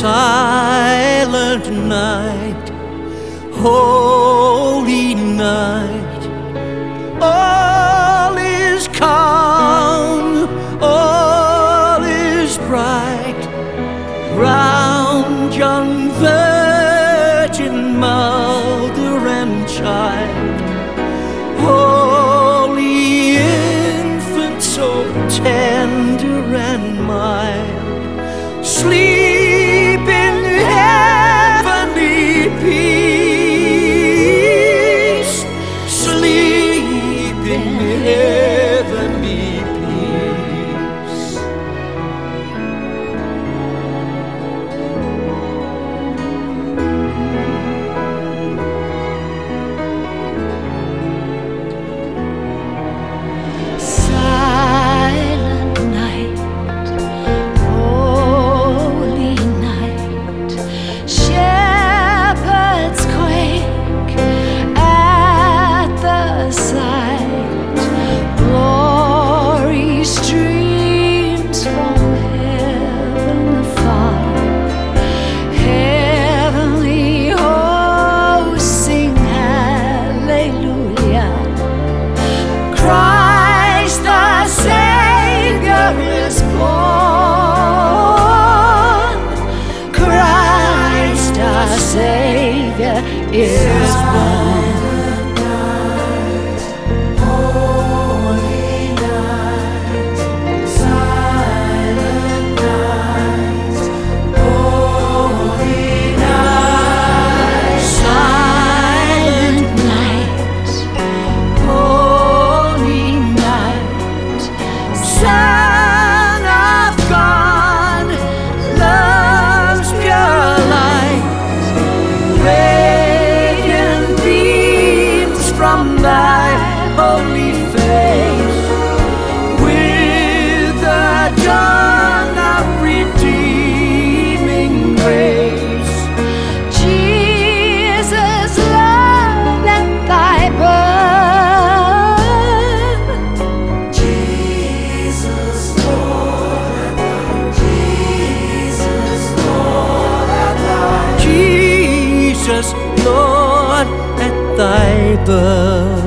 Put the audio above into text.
silent night, holy night. All is calm, all is bright. Round yon virgin mother and child, holy infant, so tender and mild. Sleep. is born. 待得